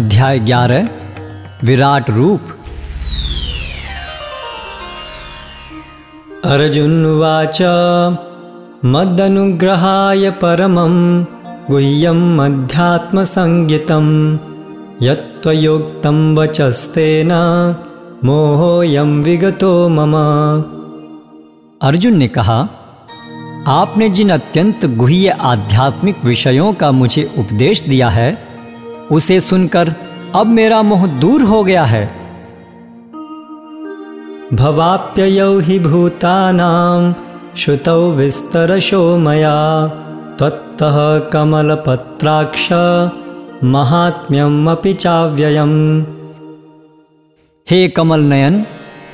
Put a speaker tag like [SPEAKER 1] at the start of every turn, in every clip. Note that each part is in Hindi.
[SPEAKER 1] अध्याय ग्यारह, विराट रूप। अर्जुन्वाच मदनुग्रहाय परमं गुह्यम् अध्यात्मसंज्ञितं यत्त्वयोक्तं वचस्तेन, मोहोऽयं विगतो मम। अर्जुन ने कहा, आपने जिन अत्यंत गुह्य आध्यात्मिक विषयों का मुझे उपदेश दिया है उसे सुनकर अब मेरा मोह दूर हो गया है। भवाप्ययौ हि भूतानां श्रुतौ विस्तरशो मया त्वत्तः कमलपत्राक्ष महात्म्यम् चाव्ययम्। हे कमल नयन,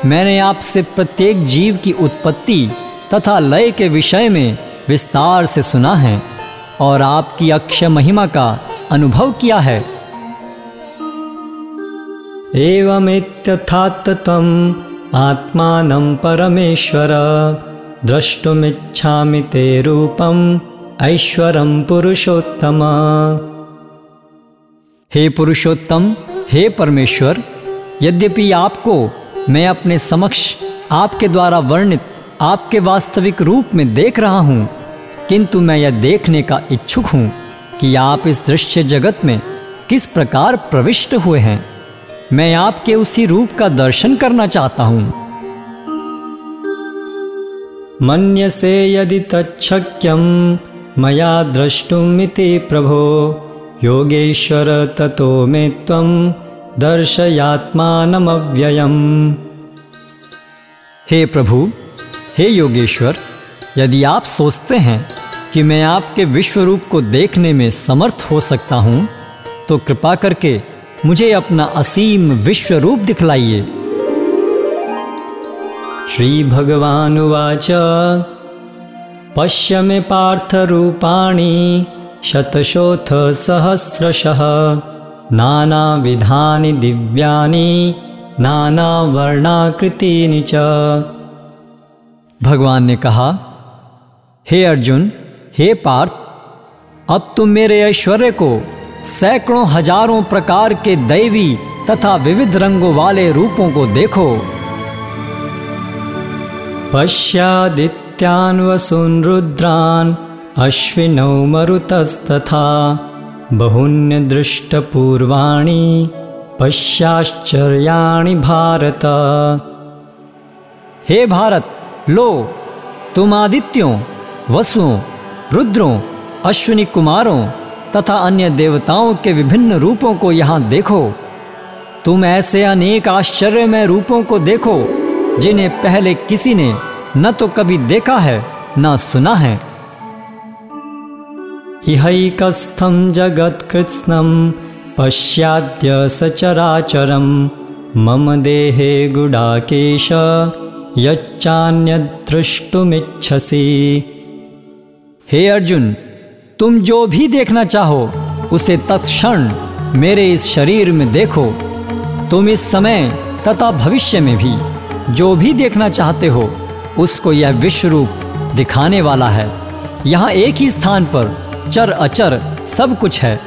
[SPEAKER 1] मैंने आपसे प्रत्येक जीव की उत्पत्ति तथा लय के विषय में विस्तार से सुना है और आपकी अक्षय महिमा का अनुभव किया है। एवमित्यथात्तम् आत्मानं परमेश्वर। द्रष्टुमिच्छामि ते रूपम् ऐश्वरं पुरुषोत्तम। हे पुरुषोत्तम, हे परमेश्वर, यद्यपि आपको मैं अपने समक्ष आपके द्वारा वर्णित, आपके वास्तविक रूप में देख रहा हूँ, किंतु मैं यह देखने का इच्छुक हूँ कि आप इस दृश्य जगत में किस प्रकार प्रविष्ट हुए हैं। मैं आपके उसी रूप का दर्शन करना चाहता हूँ। मन्यसे यदि तच्छक्यं मया द्रष्टुमिति प्रभो, योगेश्वर ततो मे त्वं दर्शयात्मानमव्ययम्। हे प्रभु, हे योगेश्वर, यदि आप सोचते हैं कि मैं आपके विश्व रूप को देखने में समर्थ हो सकता हूँ तो कृपा करके मुझे अपना असीम विश्व रूप दिखलाइए। श्री भगवान भगवानुवाच पश्य मे पार्थरूपाणि शतशोऽथ सहस्रशः। नानाविधानि दिव्यानि नानावर्णाकृतीनि च। भगवान ने कहा, हे अर्जुन, हे पार्थ, अब तुम मेरे ऐश्वर्य को सैकड़ों हज़ारों प्रकार के दैवी तथा विविध रंगों वाले रूपों को देखो। पश्यादित्यान् वसून् रुद्रान् अश्विनौ मरुतस्तथा बहुन्यदृष्टपूर्वाणि पश्याश्चर्याणि भारत। हे भारत, लो तुम आदित्यों वसुओं, रुद्रों अश्विनी कुमारों तथा अन्य देवताओं के विभिन्न रूपों को यहाँ देखो। तुम ऐसे अनेक आश्चर्यमय रूपों को देखो, जिन्हें पहले किसी ने न तो कभी देखा है, न सुना है। इहैकस्थं जगत्कृत्स्नं पश्याद्य सचराचरं, मम देहे गुडाकेश यच्चान्यद्रष्टुमिच्छसि हे अर्जुन तुम जो भी देखना चाहो, उसे तत्क्षण मेरे इस शरीर में देखो। तुम इस समय तथा भविष्य में भी जो भी देखना चाहते हो, उसको यह विश्व रूप दिखाने वाला है। यहाँ एक ही स्थान पर चर अचर सब कुछ है।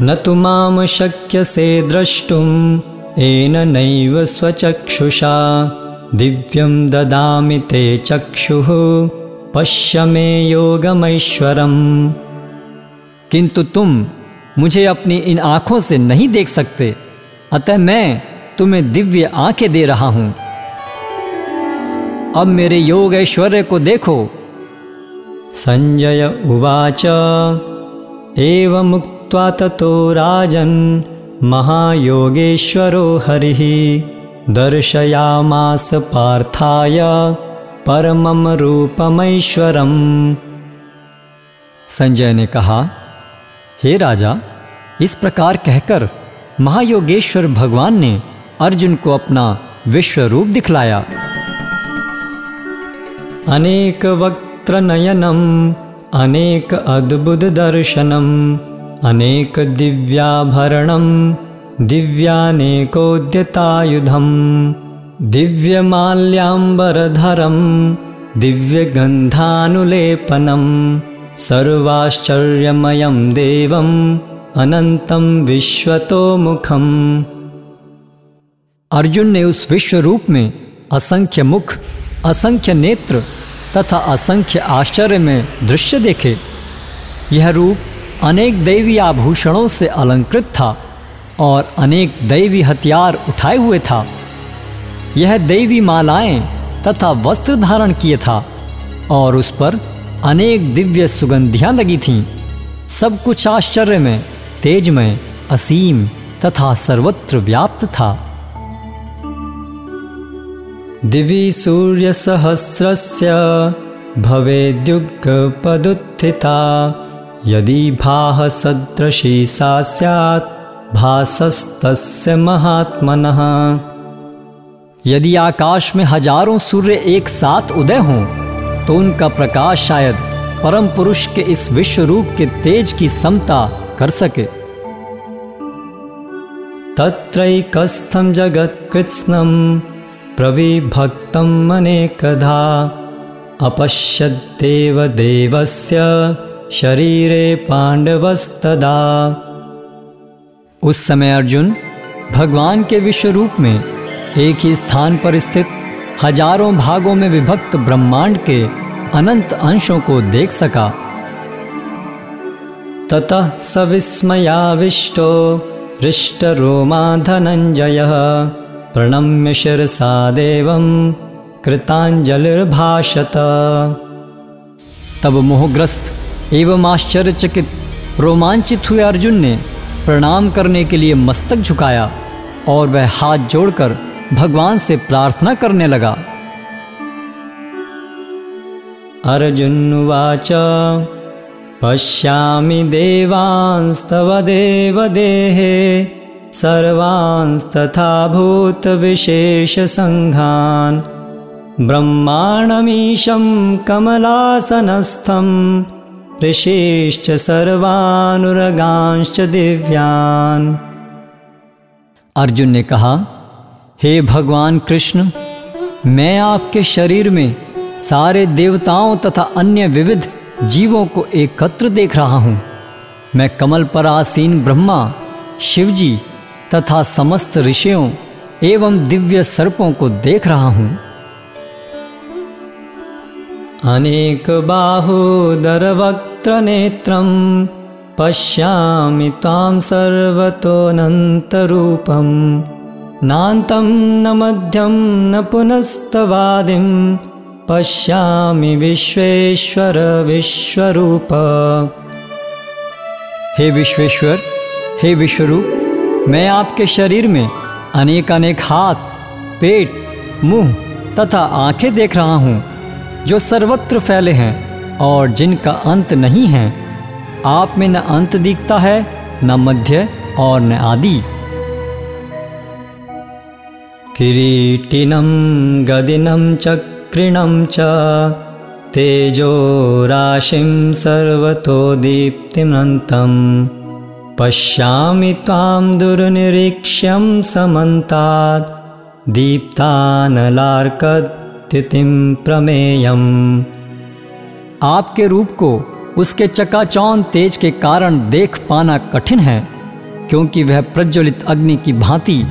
[SPEAKER 1] न तु माम शक्यसे द्रष्टुम् येन नैव स्वचक्षुषा। दिव्यं ददामि ते चक्षुः। पश्य मे योगमैश्वरम्। किंतु तुम मुझे अपनी इन आँखों से नहीं देख सकते, अतः मैं तुम्हें दिव्य आँखें दे रहा हूँ। अब मेरे योग ऐश्वर्य को देखो। संजय उवाच एवमुक्त्वा ततो राजन्, महायोगेश्वरो हरिः, दर्शयामास पार्थाय। परमं रूपमैश्वरम्। संजय ने कहा, हे राजा, इस प्रकार कहकर महायोगेश्वर भगवान ने अर्जुन को अपना विश्व रूप दिखलाया। अनेक वक्त्र नयनम, अनेक अद्भुत दर्शनम, अनेक दिव्याभरणम, दिव्यानेकोद्यतायुधम। दिव्यमाल्याम्बरधरम दिव्यगन्धानुलेपनं, सर्वाश्चर्यमयं देवं,
[SPEAKER 2] अनन्तं विश्वतोमुखम्।
[SPEAKER 1] अर्जुन ने उस विश्व रूप में असंख्य मुख, असंख्य नेत्र तथा असंख्य आश्चर्य में दृश्य देखे। यह रूप अनेक दैवी आभूषणों से अलंकृत था और अनेक दैवी हथियार उठाए हुए था। यह देवी मालाएँ तथा वस्त्र धारण किए था, और उस पर अनेक दिव्य सुगंधियाँ लगी थीं। सब कुछ आश्चर्य में तेजमय, असीम तथा सर्वत्र व्याप्त था।
[SPEAKER 2] दिवि सूर्यसहस्रस्य भवेद्युगपदुत्थिता यदि भासदृशी सा स्यात्, भासस्तस्य महात्मनः।
[SPEAKER 1] यदि आकाश में हज़ारों सूर्य एक साथ उदय हों तो उनका प्रकाश शायद परम पुरुष के इस विश्व रूप के तेज की समता कर सके।
[SPEAKER 2] तत्रैकस्थं जगत्कृत्स्नं अनेकधा, अपश्यद्देव देवस्य शरीरे पांडवस्तदा
[SPEAKER 1] उस समय अर्जुन भगवान के विश्व रूप में एक ही स्थान पर स्थित हज़ारों भागों में विभक्त ब्रह्मांड के अनंत अंशों को देख सका।
[SPEAKER 2] ततः सविस्मयाविष्टो हृष्टरोमा धनञ्जयः प्रणम्य शिरसा देवं कृताञ्जलिर्भाषत
[SPEAKER 1] तब मोहग्रस्त एवं आश्चर्यचकित रोमांचित हुए अर्जुन ने प्रणाम करने के लिए मस्तक झुकाया और वह हाथ जोड़कर भगवान से प्रार्थना करने लगा।
[SPEAKER 2] अर्जुन्वाच पश्यामि देवांस्तव देवदेहे, सर्वांस्तथा भूतविशेषसङ्घान् ब्रह्माणमीशं कमलासनस्थं, ऋषिश्च सर्वानुरगांश्च दिव्यान्।
[SPEAKER 1] अर्जुन ने कहा हे भगवान कृष्ण, मैं आपके शरीर में सारे देवताओं तथा अन्य विविध जीवों को एकत्र देख रहा हूँ। मैं कमल पर आसीन ब्रह्मा, शिवजी तथा समस्त ऋषियों एवं दिव्य सर्पों को देख रहा हूँ।
[SPEAKER 2] अनेक अनेकबाहुदरवक्त्रनेत्रं पश्यामि त्वां सर्वतोऽनन्तरूपं नान्तं न मध्यं न पुनस्तवादिं पश्यामि विश्वेश्वर विश्वरूप।
[SPEAKER 1] हे विश्वेश्वर, हे विश्वरूप, मैं आपके शरीर में अनेक अनेक हाथ, पेट, मुँह तथा आँखें देख रहा हूँ, जो सर्वत्र फैले हैं और जिनका अंत नहीं है। आप में न अंत दिखता है, न मध्य और न आदि।
[SPEAKER 2] किरीटिनं, गदिनं, चक्रिणं च तेजोराशिं सर्वतो दीप्तिमन्तं पश्यामि त्वां दुर्निरीक्ष्यं समन्तात्, दीप्तानलार्कद्युतिं प्रमेयम्।
[SPEAKER 1] आपके रूप को उसके चकाचौन तेज के कारण देख पाना कठिन है, क्योंकि वह प्रज्वलित अग्नि की भांति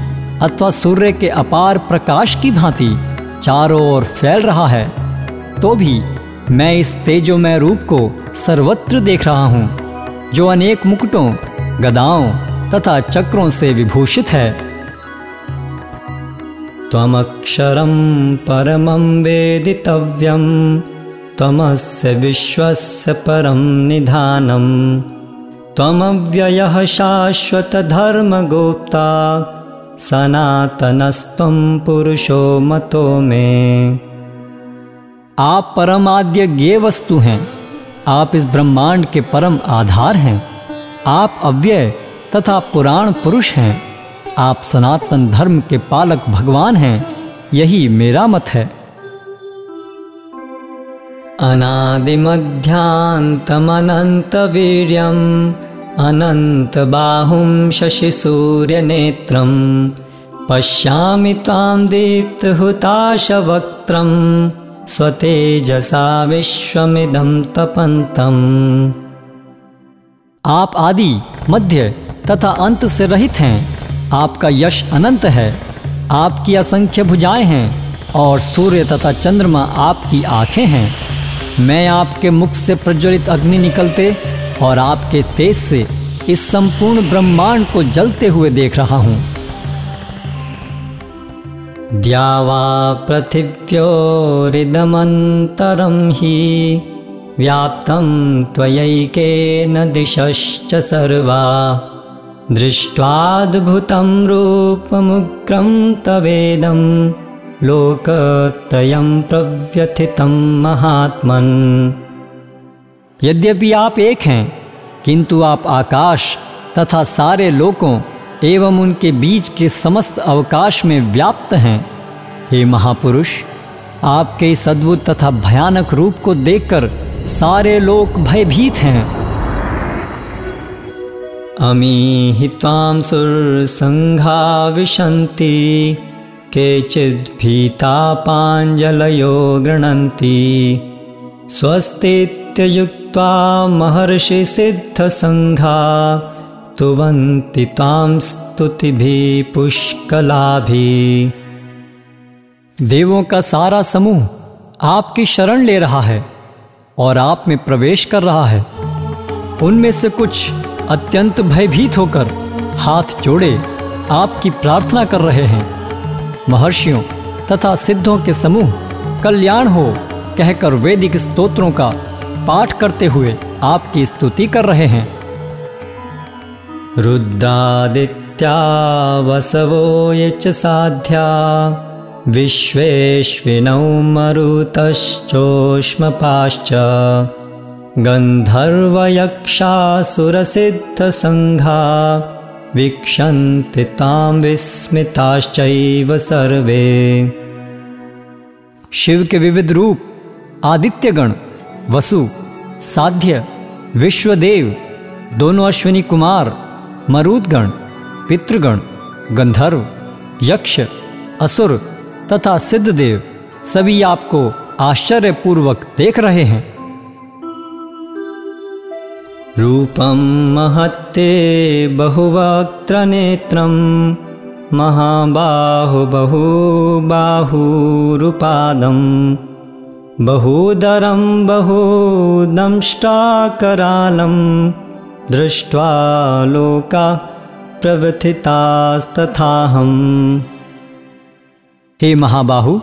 [SPEAKER 1] अथवा सूर्य के अपार प्रकाश की भांति चारों ओर फैल रहा है तो भी मैं इस तेजोमय रूप को सर्वत्र देख रहा हूँ, जो अनेक मुकुटों, गदाओं तथा चक्रों से विभूषित है।
[SPEAKER 2] त्वमक्षरं परमं वेदितव्यं, त्वमस्य विश्वस्य परं निधानं, त्वमव्ययः शाश्वतधर्मगोप्ता सनातनस्त्वं पुरुषो मतो में।
[SPEAKER 1] आप परमाद्य ज्ञेय वस्तु हैं। आप इस ब्रह्मांड के परम आधार हैं। आप अव्यय तथा पुराण पुरुष हैं। आप सनातन धर्म के पालक भगवान हैं। यही मेरा मत है।
[SPEAKER 2] अनादिमध्यान्तमनन्तवीर्यम्। अनन्तबाहुं शशिसूर्यनेत्रं पश्यामि त्वां दीप्तहुताशवक्त्रं स्वतेजसा विश्वमिदं तपन्तम्
[SPEAKER 1] आप आदि मध्य तथा अंत से रहित हैं, आपका यश अनंत है, आपकी असंख्य भुजाएँ हैं और सूर्य तथा चंद्रमा आपकी आँखें हैं। मैं आपके मुख से प्रज्वलित अग्नि निकलते और आपके तेज से इस संपूर्ण ब्रह्मांड को जलते हुए देख रहा हूँ।
[SPEAKER 2] द्यावा पृथिव्योरिदमन्तरं हि व्याप्तं त्वयैकेन दिशश्च सर्वा। दृष्ट्वाद्भुतं रूपमुग्रं तवेदं लोकत्रयं प्रव्यथितं महात्मन्।
[SPEAKER 1] यद्यपि आप एक हैं, किंतु आप आकाश तथा सारे लोकों एवं उनके बीच के समस्त अवकाश में व्याप्त हैं। हे महापुरुष, आपके इस अद्भुत तथा भयानक रूप को देखकर सारे लोग भयभीत हैं।
[SPEAKER 2] अमीहि त्वां सुरसङ्घा विशन्ति केचिद्भीता पाञ्जलयो गृह्णन्ति स्वस्तीत्ययुक्त्वा महर्षिसिद्धसङ्घा स्तुवन्ति तां स्तुतिभिः पुष्कलाभिः।
[SPEAKER 1] देवों का सारा समूह आपकी शरण ले रहा है और आप में प्रवेश कर रहा है। उनमें से कुछ अत्यंत भयभीत होकर हाथ जोड़े आपकी प्रार्थना कर रहे हैं। महर्षियों तथा सिद्धों के समूह कल्याण हो, कहकर वैदिक स्तोत्रों का पाठ करते हुए आपकी स्तुति कर रहे हैं।
[SPEAKER 2] रुद्रादित्या वसवो ये च साध्या विश्वेश्विनौ मरुतश्चोष्मपाश्च, गन्धर्वयक्षासुरसिद्धसङ्घा, वीक्षन्ति तां विस्मिताश्चैव सर्वे।
[SPEAKER 1] शिव के विविध रूप, आदित्यगण वसु, साध्य, विश्वदेव, दोनों अश्विनी कुमार, मरुदगण, पितृगण, गंधर्व, यक्ष, असुर तथा सिद्धदेव सभी आपको आश्चर्यपूर्वक देख रहे हैं।
[SPEAKER 2] रूपं महत्ते बहुवक्त्रनेत्रं महाबाहुबहुबाहुरुपादं बहुदरं बहुदंष्टाकरालं दृष्ट्वा लोका प्रव्यथितास्तथाहम्
[SPEAKER 1] हे महाबाहु,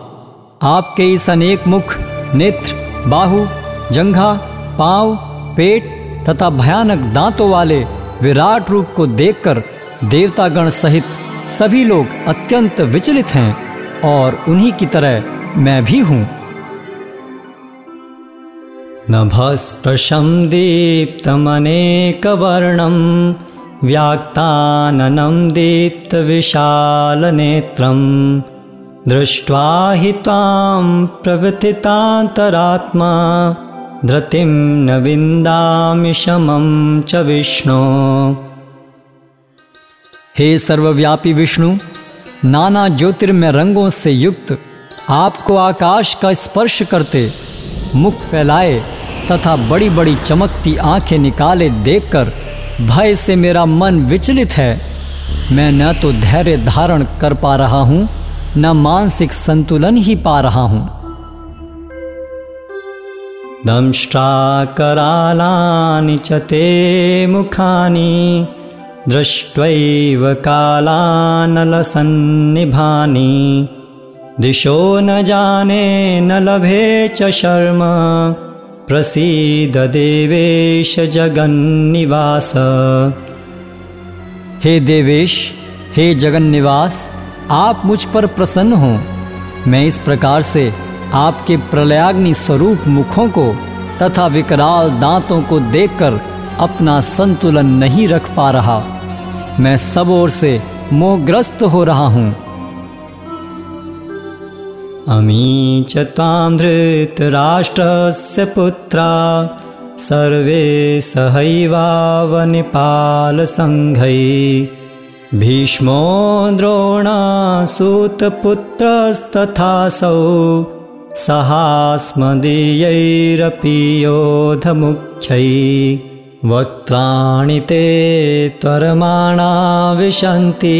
[SPEAKER 1] आपके इस अनेक मुख, नेत्र, बाहु, जंघा, पाँव, पेट तथा भयानक दांतों वाले विराट रूप को देखकर देवतागण सहित सभी लोग अत्यंत विचलित हैं और उन्हीं की तरह मैं भी हूँ।
[SPEAKER 2] नभस्पृशं दीप्तमनेकवर्णं व्याक्ताननं दीप्तविशालनेत्रं दृष्ट्वा हि त्वां प्रव्यथितान्तरात्मा धृतिं न विन्दामि शमं च विष्णो।
[SPEAKER 1] हे सर्वव्यापी विष्णु, नाना ज्योतिर्मय रंगों से युक्त, आपको आकाश का स्पर्श करते मुख फैलाए तथा बड़ी बड़ी चमकती आँखें निकाले देखकर भय से मेरा मन विचलित है। मैं न तो धैर्य धारण कर पा रहा हूँ, न मानसिक संतुलन ही पा रहा हूँ।
[SPEAKER 2] दंष्ट्राकरालानि च ते मुखानि, दृष्ट्वैव कालानलसन्निभानि। दिशो न जाने न लभे च प्रसीद देवेश जगन्निवास।
[SPEAKER 1] हे देवेश, हे जगन निवास आप मुझ पर प्रसन्न हो। मैं इस प्रकार से आपके प्रलयाग्नि स्वरूप मुखों को तथा विकराल दांतों को देखकर अपना संतुलन नहीं रख पा रहा। मैं सब ओर से मोहग्रस्त हो रहा हूँ।
[SPEAKER 2] अमी च त्वां धृतराष्ट्रस्य पुत्रा सर्वे सहैवावनिपालसङ्घै। भीष्मो द्रोणासूतपुत्रस्तथासौ सहास्मदीयैरपि योधमुख्यै वक्त्राणि ते त्वरमाणा विशन्ति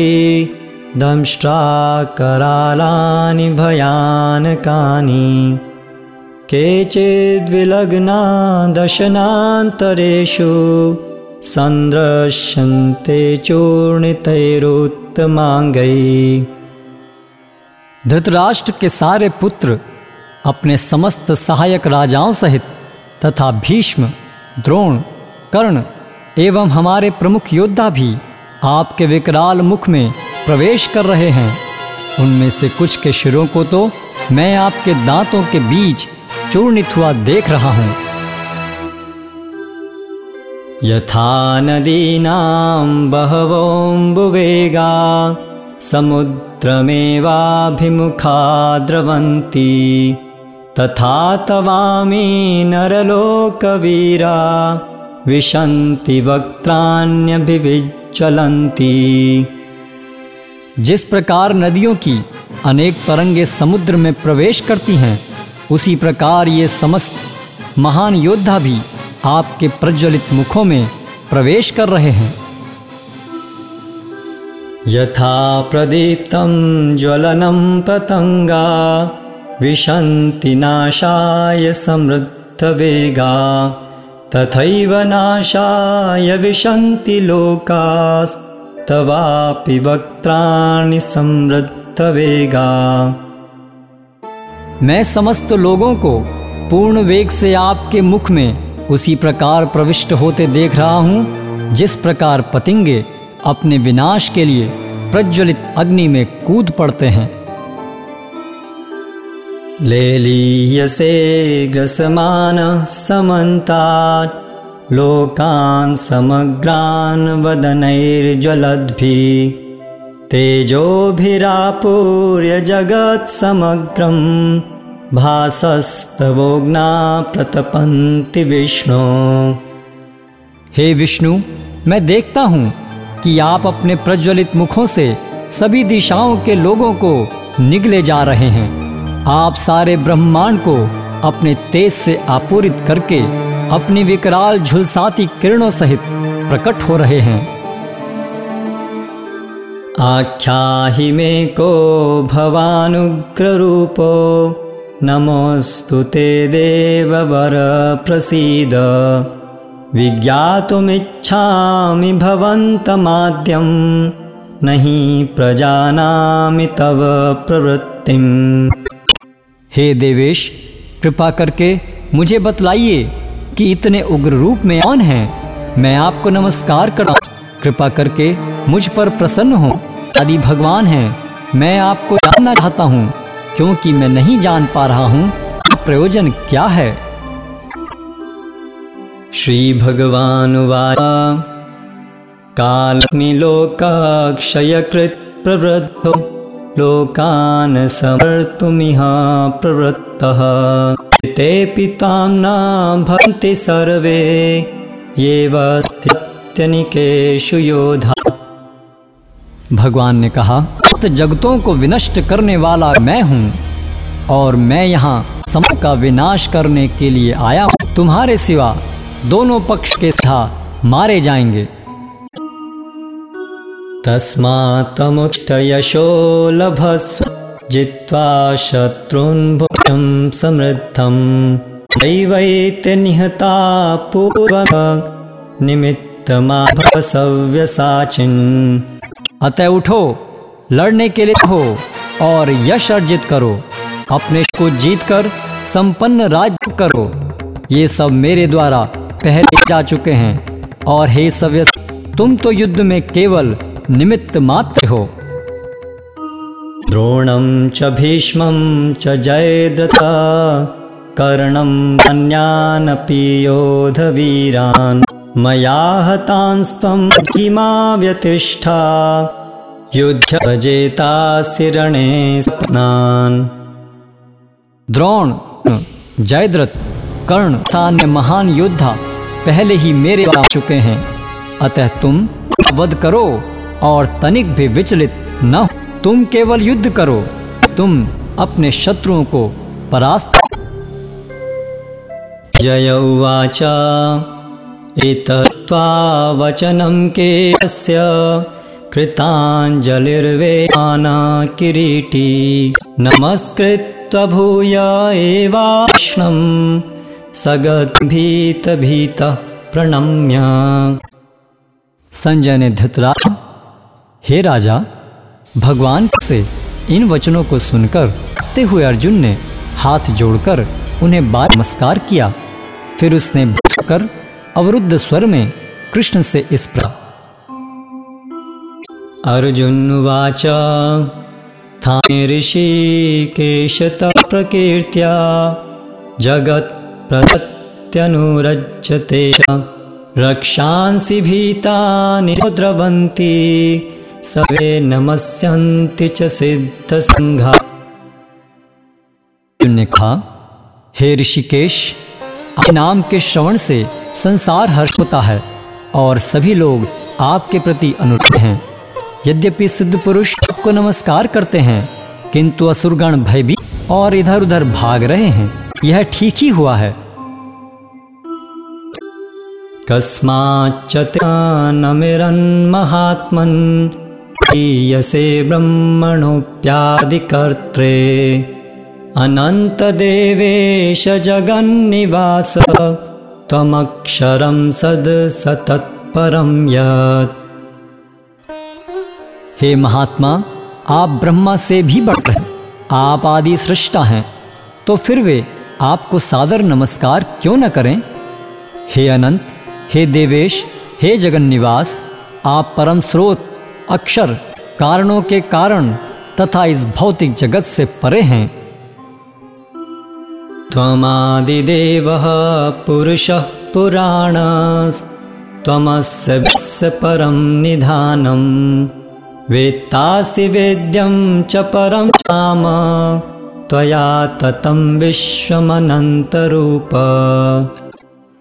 [SPEAKER 2] दंष्ट्राकरालानि भयानकानि। केचिद्विलग्ना दशनान्तरेषु सन्दृश्यन्ते चूर्णितैरुत्तमाङ्गैः।
[SPEAKER 1] धृतराष्ट्र के सारे पुत्र अपने समस्त सहायक राजाओं सहित तथा भीष्म, द्रोण, कर्ण एवं हमारे प्रमुख योद्धा भी आपके विकराल मुख में प्रवेश कर रहे हैं। उनमें से कुछ के शिरों को तो मैं आपके दांतों के बीच चूर्णित हुआ देख रहा हूँ।
[SPEAKER 2] यथा नदीनां बहवोऽम्बुवेगा समुद्रमेवाभिमुखा द्रवन्ति। तथा तवामि नरलोकवीरा, विशन्ति वक्त्राण्यभिविज्ज्वलन्ति।
[SPEAKER 1] जिस प्रकार नदियों की अनेक तरंगे समुद्र में प्रवेश करती हैं, उसी प्रकार ये समस्त महान योद्धा भी आपके प्रज्वलित मुखों में प्रवेश कर रहे हैं।
[SPEAKER 2] यथा प्रदीप्तं ज्वलनं पतङ्गा विशन्ति नाशाय समृद्ध समृद्धवेगा, तथैव नाशाय विशन्ति लोकास्तवापि वक्त्राणि समृद्धवेगा।
[SPEAKER 1] मैं समस्त लोगों को पूर्ण वेग से आपके मुख में उसी प्रकार प्रविष्ट होते देख रहा हूँ जिस प्रकार पतिंगे अपने विनाश के लिए प्रज्वलित अग्नि में कूद पड़ते हैं।
[SPEAKER 2] लेलीयसे ग्रसमानः समन्तात् लोकान् समग्रान् वदनैर्ज्वलद्भिः तेजोभिरापूर्य जगत्समग्रं भासस्तवोग्ना प्रतपन्ति विष्णु।
[SPEAKER 1] हे विष्णु, मैं देखता हूँ कि आप अपने प्रज्वलित मुखों से सभी दिशाओं के लोगों को निगले जा रहे हैं। आप सारे ब्रह्मांड को अपने तेज से आपूरित करके अपनी विकराल झुलसाती किरणों सहित प्रकट हो रहे हैं।
[SPEAKER 2] आख्याहि मे को भवानुग्ररूपो, नमोऽस्तु ते देववर प्रसीद। विज्ञातुमिच्छामि भवन्तमाद्यं, नहि प्रजानामि तव प्रवृत्तिम्।
[SPEAKER 1] हे देवेश, कृपा करके मुझे बतलाइए कि इतने उग्र रूप में कौन है? मैं आपको नमस्कार करता हूँ। कृपा करके मुझ पर प्रसन्न हो। आदि भगवान है। मैं आपको जानना चाहता हूँ, क्योंकि मैं नहीं जान पा रहा हूँ प्रयोजन क्या है।
[SPEAKER 2] श्रीभगवानुवाच कालस्मि लोकाक्षयकृत् प्रवृद्धो। लोकान् समर्तुमिह प्रवृत्तः। ते पितां भवन्ति सर्वे एव स्थित्यनिकेषु योधा।
[SPEAKER 1] भगवान ने कहा "समस्त जगतों को विनष्ट करने वाला मैं हूँ, और मैं यहाँ समय का विनाश करने के लिए आया हूँ। तुम्हारे सिवा दोनों पक्ष के सा मारे जाएँगे।
[SPEAKER 2] तस्मात्तमुष्टयशो लभस्व। जित्वा शत्रून् भुजं समृद्धं। दैवैते निहता पूर्वं निमित्तमाभवसव्यसाचिन्।
[SPEAKER 1] अतः उठो, लड़ने के लिए हो और यश अर्जित करो। अपने को जीतकर संपन्न राज्य करो। ये सब मेरे द्वारा पहले जा चुके हैं। और हे सव्य तुम तो युद्ध में केवल निमित्त मात्र हो।
[SPEAKER 2] द्रोणं च भीष्मं च जयद्रथा, कर्णं अन्यानपि योधवीरान् मया हतांस्त्वं किमा व्यतिष्ठा युद्ध जेतासि रणे स्नान्
[SPEAKER 1] द्रोण, जयद्रथ, कर्ण अन्य महान योद्धा, पहले ही मेरे आ चुके हैं। अतः तुम वध करो और तनिक भी विचलित न हो। तुम केवल युद्ध करो। तुम अपने शत्रुओं को परास्त
[SPEAKER 2] जय उवाच। एतत्त्वा वचनं केस्य कृताञ्जलिर्वेना किरीटी। नमस्कृत्य भूय एवाक्ष्णं सगद्भीतभीतः प्रणम्य।
[SPEAKER 1] संजय ने धृतराज हे राजा भगवान से इन वचनों को सुनकर ते हुए अर्जुन ने हाथ जोड़कर उन्हें बार नमस्कार किया। फिर उसने कर अवरुद्ध स्वर में कृष्ण से इस प्रकार
[SPEAKER 2] अर्जुनुवाच थाने ऋषिकेशतः प्रकीर्त्या जगत्प्रत्यनुरज्यते च, रक्षांसि भीतानि द्रवन्ति सवे नमस्यन्ति च सिद्धसङ्घा
[SPEAKER 1] अर्जुन ने कहा हे ऋषिकेश, आपके नाम के श्रवण से संसार हर्ष होता है और सभी लोग आपके प्रति अनुरूप हैं। यद्यपि सिद्ध पुरुष आपको नमस्कार करते हैं, किंतु असुरगण भयभीत और इधर उधर भाग रहे हैं। यह ठीक ही हुआ है।
[SPEAKER 2] कस्माच्च नमिरन्महात्मन् ईयसे ब्रह्मणोऽप्यादिकर्त्रे। अनन्तदेवेश जगन्निवास, त्वमक्षरं सद् सतत्परं यत्।
[SPEAKER 1] हे महात्मा, आप ब्रह्मा से भी बढ़ हैं, आप आदि सृष्टा हैं तो फिर वे आपको सादर नमस्कार क्यों न करें? हे अनंत, हे देवेश, हे जगन्निवास, आप परम स्रोत अक्षर, कारणों के कारण तथा इस भौतिक जगत से परे हैं।
[SPEAKER 2] त्वमादिदेवः पुरुषः पुराणस्त्वमस्य विश्व परं निधानम् वेत्तासि वेद्यं च परं चाम, त्वया ततं विश्वमनन्तरूप।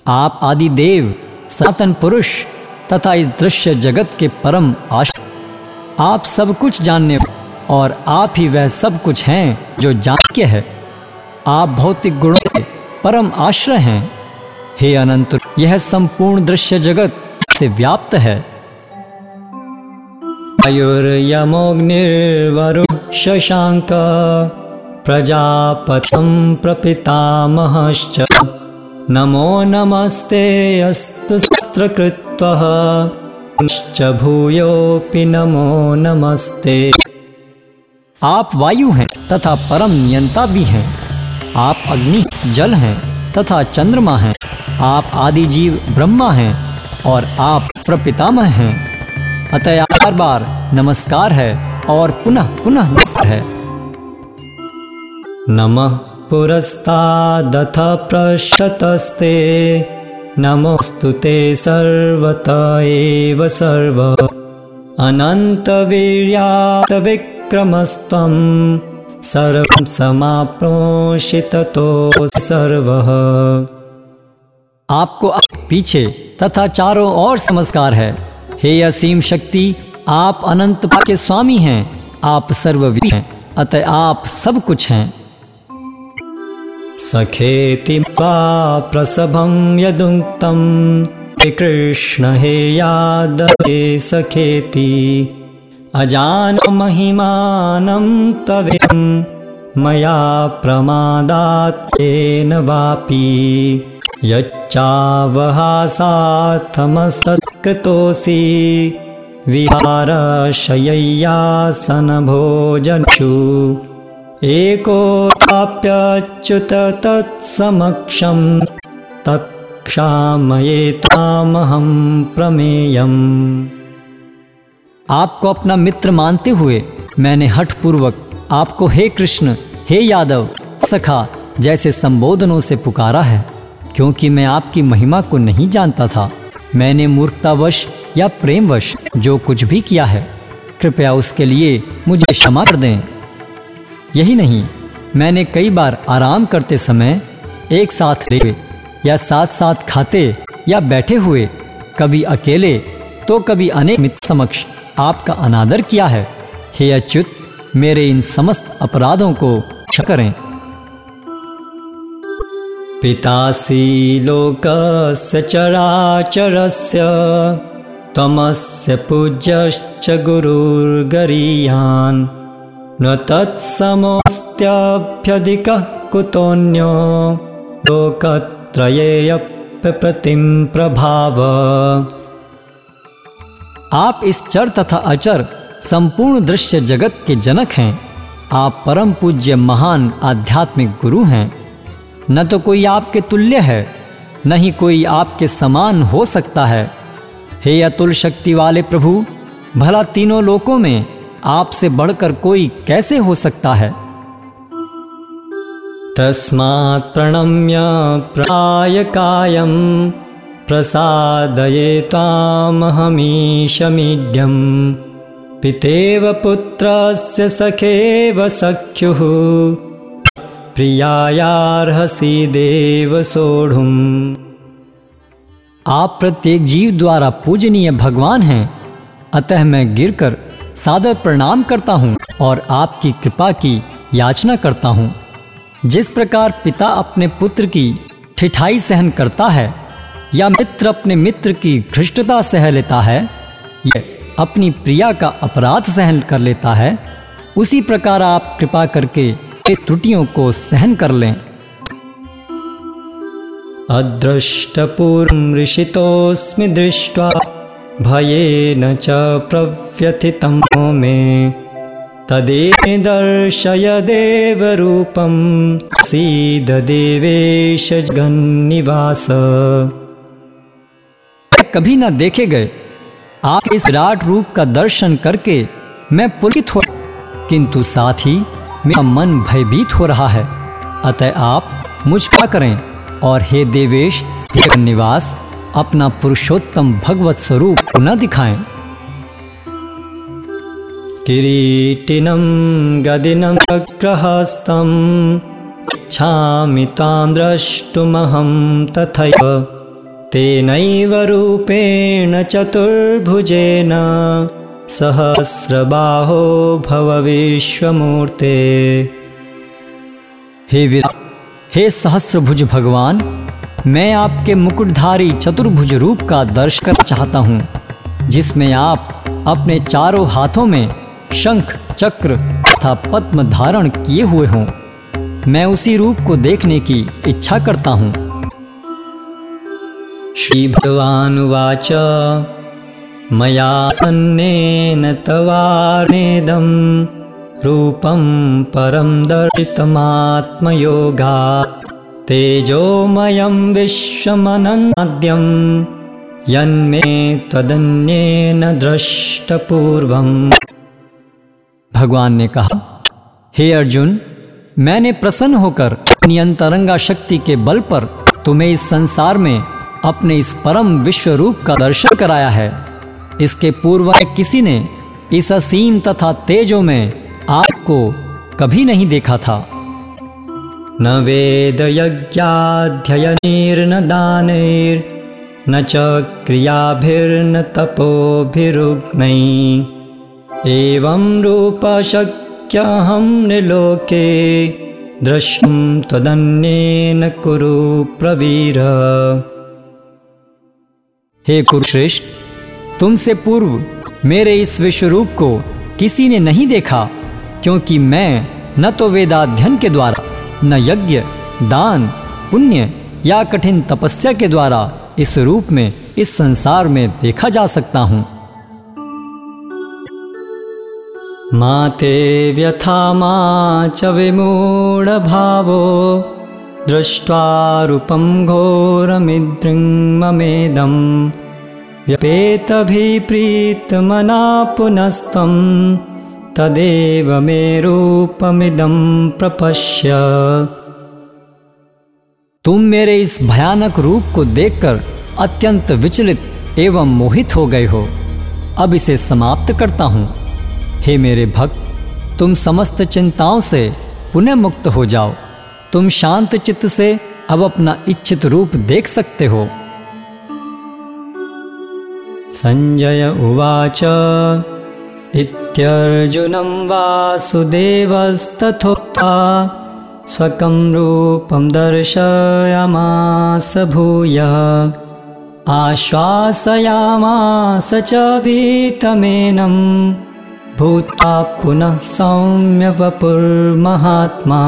[SPEAKER 1] आप आदि देव सनातन पुरुष तथा इस दृश्य जगत के परम आश आप सब कुछ जानने और आप ही वह सब कुछ हैं जो जान के है। आप भौतिक गुणों के परम आश्रय हैं। हे अनंत, यह संपूर्ण दृश्य जगत से व्याप्त है।
[SPEAKER 2] आयुर्यमोऽग्निर्वरुः शशाङ्क प्रजापतं प्रपितामहश्च। नमो नमस्ते, अस्तु सत्रकृत्वः भूयोऽपि नमो नमस्ते।
[SPEAKER 1] आप वायु हैं तथा परम नियंता भी हैं। आप अग्नि, जल हैं तथा चंद्रमा हैं। आप आदि जीव ब्रह्मा हैं और आप प्रपितामह हैं। अतः बार बार नमस्कार है और पुनः पुनः नमस्कार है।
[SPEAKER 2] नमः पुरस्तादथ पृष्ठतस्ते नमोऽस्तु ते सर्वत एव सर्व। अनन्तवीर्यातविक्रमस्त्वं सर्वं समाप्नोषि ततोऽसि सर्वः।
[SPEAKER 1] आपको पीछे तथा चारों ओर नमस्कार है। हे असीम शक्ति, आप अनंत के स्वामी हैं। आप सर्वव्यापी हैं। अतः आप सब कुछ हैं।
[SPEAKER 2] सखेति वा प्रसभं यदुक्तं। हे कृष्ण हे यादवे सखेति अजानमहिमानं तवें मया प्रमादात् तेन वापि यच्चावहासाथमसत्कृतोऽसि विहारशय्यासनभोजनषु एकोप्यच्युत तत्समक्षं तत्क्षामये त्वामहं प्रमेयम्।
[SPEAKER 1] आपको अपना मित्र मानते हुए मैंने हठ पूर्वक आपको हे कृष्ण, हे यादव, सखा, जैसे संबोधनों से पुकारा है, क्योंकि मैं आपकी महिमा को नहीं जानता था। मैंने मूर्खतावश या प्रेमवश जो कुछ भी किया है, कृपया उसके लिए मुझे क्षमा कर दें। यही नहीं, मैंने कई बार आराम करते समय एक साथ ले या साथ साथ खाते या बैठे हुए, कभी अकेले तो कभी अनेक मित्र समक्ष आपका अनादर किया है। हे अच्युत, मेरे इन समस्त अपराधों को क्षमा करें।
[SPEAKER 2] पितासि लोकस्य चराचरस्य त्वमस्य पूज्यश्च गुरुर्गरीयान् न तत्समोऽस्त्यभ्यधिकः कुतोऽन्यो लोकत्रयेऽप्यप्रतिं प्रभाव।
[SPEAKER 1] आप इस चर तथा अचर, संपूर्ण दृश्य जगत के जनक हैं। आप परम पूज्य महान आध्यात्मिक गुरु हैं। न तो कोई आपके तुल्य है, न ही कोई आपके समान हो सकता है। हे अतुल शक्ति वाले प्रभु, भला तीनों लोकों में आपसे बढ़कर कोई कैसे हो सकता है?
[SPEAKER 2] तस्मात् प्रणम्य प्राय कायं प्रसादये त्वामहमीशमीड्यं पितेव पुत्रस्य सखेव सख्युः। प्रियायार्हसि देव सोढुम्।
[SPEAKER 1] आप प्रत्येक जीव द्वारा पूजनीय भगवान हैं। अतः मैं गिरकर सादर प्रणाम करता हूँ और आपकी कृपा की याचना करता हूँ। जिस प्रकार पिता अपने पुत्र की ठिठाई सहन करता है या मित्र अपने मित्र की घृष्टता सह लेता है, या अपनी प्रिया का अपराध सहन कर लेता है, उसी प्रकार आप कृपा करके त्रुटियों को सहन कर लें।
[SPEAKER 2] अदृष्टपूर्वं ऋषितोऽस्मि दृष्ट्वा भयेन च प्रव्यथितं मे तदे दर्शय देवरूपं सीददेवेश जगन्निवास।
[SPEAKER 1] कभी न देखे गए, आप इस विराट रूप का दर्शन करके मैं पुलकित हो किंतु साथ ही मेरा मन भयभीत हो रहा है। अतः आप मुझ पर करें, और हे देवेश, हे निवास अपना पुरुषोत्तम भगवत स्वरूप न दिखाएँ।
[SPEAKER 2] किरीटिनं गदिनं चक्रहस्तम् इच्छामि तां द्रष्टुमहं तथैव। तेनैव रूपेण चतुर्भुजेन, सहस्रबाहो भव विश्वमूर्ते।
[SPEAKER 1] हे वीर, हे सहस्रभुज भगवान मैं आपके मुकुटधारी चतुर्भुज रूप का दर्श करना चाहता हूँ, जिसमें आप अपने चारों हाथों में शंख, चक्र तथा पद्म धारण किए हुए हों। मैं उसी रूप को देखने की इच्छा करता हूँ।
[SPEAKER 2] श्रीभगवानुवाच मया सन्नेन तवार्णेदं रूपं परं दर्शितमात्मयोगा। तेजोमयं विश्वमनन्नाद्यं यन्मे त्वदन्येन दृष्टपूर्वम्
[SPEAKER 1] भगवान ने कहा, हे अर्जुन, मैंने प्रसन्न होकर अपनी अंतरंगा शक्ति के बल पर तुम्हें इस संसार में अपने इस परम विश्व रूप का दर्शन कराया है। इसके पूर्व किसी ने इस असीम तथा तेजो में आपको कभी नहीं देखा था।
[SPEAKER 2] न वेदयज्ञाध्ययनैर्न दानैर्न च क्रियाभिर्न तपोभिरुग्नै एवं रूपशक्यहं निलोके, द्रष्टुं त्वदन्येन कुरु प्रवीर।
[SPEAKER 1] हे कुरुश्रेष्ठ, तुमसे पूर्व मेरे इस विश्व रूप को किसी ने नहीं देखा, क्योंकि मैं न तो वेदाध्ययन के द्वारा न यज्ञ, दान, पुण्य या कठिन तपस्या के द्वारा इस रूप में, इस संसार में देखा जा सकता हूँ।
[SPEAKER 2] मा ते व्यथा मा च विमूढभावो दृष्ट्वा रूपं घोरमिदृङ्ममेदं व्यपेतभिप्रीतमना पुनस्त्वं तदेव मे रूपमिदं प्रपश्य।
[SPEAKER 1] तुम मेरे इस भयानक रूप को देखकर अत्यंत विचलित एवं मोहित हो गए हो। अब इसे समाप्त करता हूँ। हे मेरे भक्त, तुम समस्त चिंताओं से पुनः मुक्त हो जाओ। तुम शांत चित्त से अब अपना इच्छित रूप देख सकते हो।
[SPEAKER 2] संजय उवाच। इत्यर्जुनं वासुदेवस्तथोक्ता स्वकं रूपं दर्शयामास भूय। आश्वासयामास च भीतमेनं भूत्वा पुनः सौम्य वपुर्महात्मा।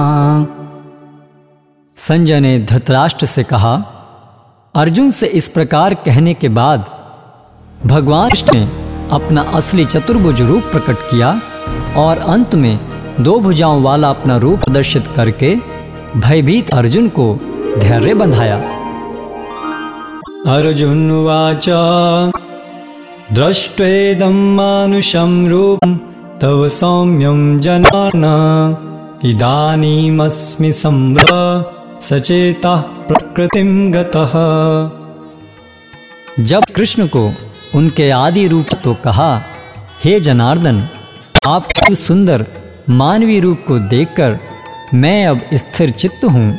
[SPEAKER 1] संजय ने धृतराष्ट्र से कहा, अर्जुन से इस प्रकार कहने के बाद भगवान ने अपना असली चतुर्भुज रूप प्रकट किया और अंत में दो भुजाओं वाला अपना रूप प्रदर्शित करके भयभीत अर्जुन को धैर्य बंधाया।
[SPEAKER 2] अर्जुन उवाच दृष्ट्वेदं मानुषं रूपं तव सौम्यं जनार्न इदानीमस्मि संव्र सचेतः प्रकृतिं गतः।
[SPEAKER 1] जब कृष्ण को उनके आदि रूप तो कहा, हे जनार्दन आपके सुंदर, मानवीय रूप को देखकर मैं अब स्थिर चित्त हूँ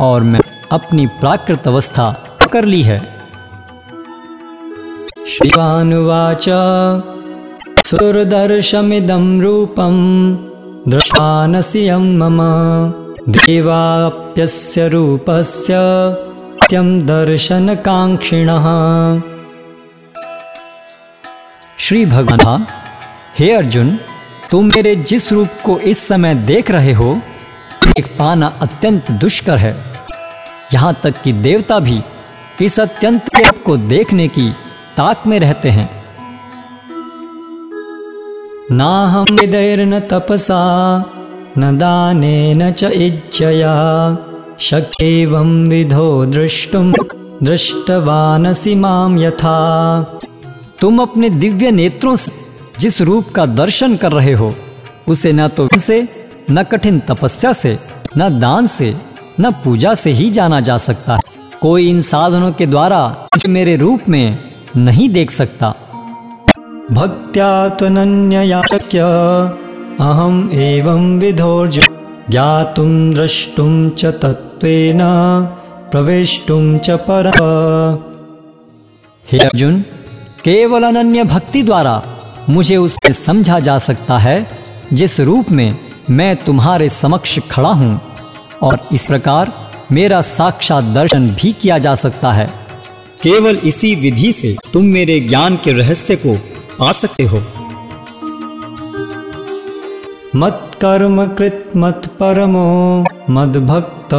[SPEAKER 1] और मैं अपनी प्राकृत अवस्था कर ली है।
[SPEAKER 2] श्रीवानुवाच, सुरदर्शमिदं रूपं दृष्टानसियं मम, देवाप्यस्य रूपस्य त्यं दर्शनकाङ्क्षिणः।
[SPEAKER 1] श्री भगवान हे अर्जुन, तुम मेरे जिस रूप को इस समय देख रहे हो, एक पाना अत्यंत दुष्कर है। यहाँ तक कि देवता भी इस अत्यंत रूप को देखने की ताक में रहते हैं।
[SPEAKER 2] नाहं विदैर्न तपसा, न दानेन च इच्छया शक्येवं विधो द्रष्टुं दृष्टवानसि माँ यथा।
[SPEAKER 1] तुम अपने दिव्य नेत्रों से जिस रूप का दर्शन कर रहे हो उसे न तो से न कठिन तपस्या से न दान से न पूजा से ही जाना जा सकता है। कोई इन साधनों के द्वारा मेरे रूप में नहीं देख सकता।
[SPEAKER 2] भक्त्या शक्य अहम् एवं विधोर्ज ज्ञातुं द्रष्टुं च तत्त्वेन प्रवेष्टुं च पर।
[SPEAKER 1] हे अर्जुन केवल अनन्य भक्ति द्वारा मुझे उससे समझा जा सकता है, जिस रूप में मैं तुम्हारे समक्ष खड़ा हूँ। और इस प्रकार मेरा साक्षात दर्शन भी किया जा सकता है। केवल इसी विधि से तुम मेरे ज्ञान के रहस्य को पा सकते हो।
[SPEAKER 2] मत्कर्म कृत् मत्परमो मद्भक्तसङ्गवर्जितः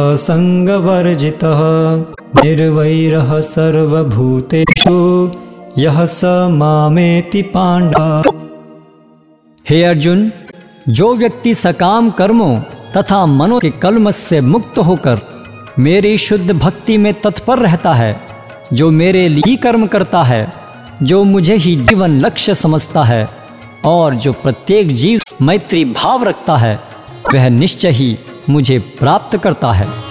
[SPEAKER 2] निर्वैरः सर्वभूतेषु। यः स मामेति पाण्डव
[SPEAKER 1] हे अर्जुन, जो व्यक्ति सकाम कर्मों तथा मनो के कलमस से मुक्त होकर मेरी शुद्ध भक्ति में तत्पर रहता है, जो मेरे लिए कर्म करता है, जो मुझे ही जीवन लक्ष्य समझता है, और जो प्रत्येक जीव मैत्री भाव रखता है, वह निश्चय ही मुझे प्राप्त करता है।